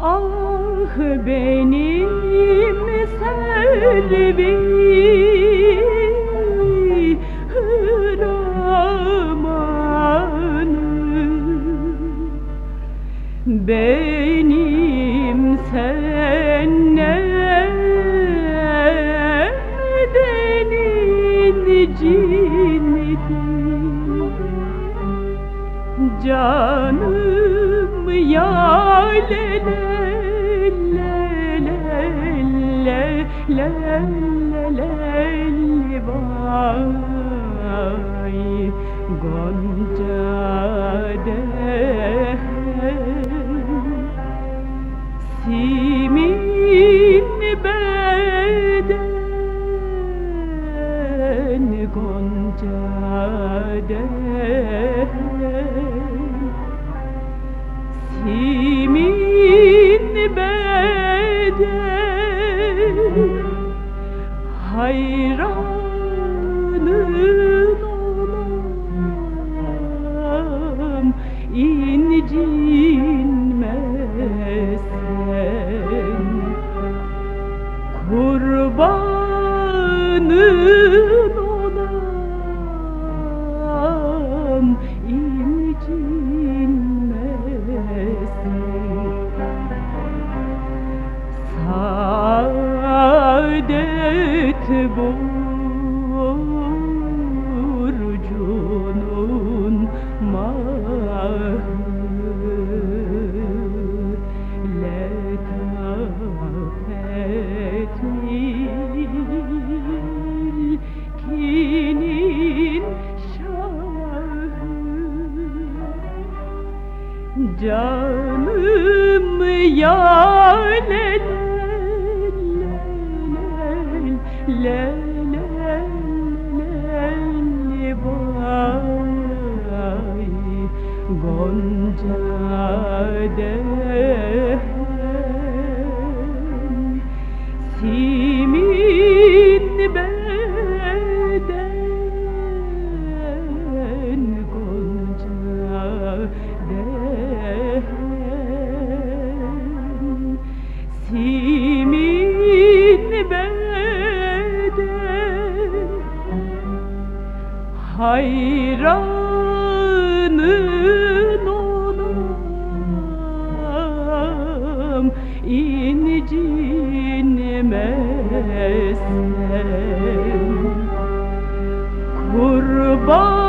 Ah benim selvi hıramanım Benim sennedenin cinnidim Canım ya Gonca Saadet burcunun mahı Letafetil şahı. Canım ya Adem incinmesen Kurban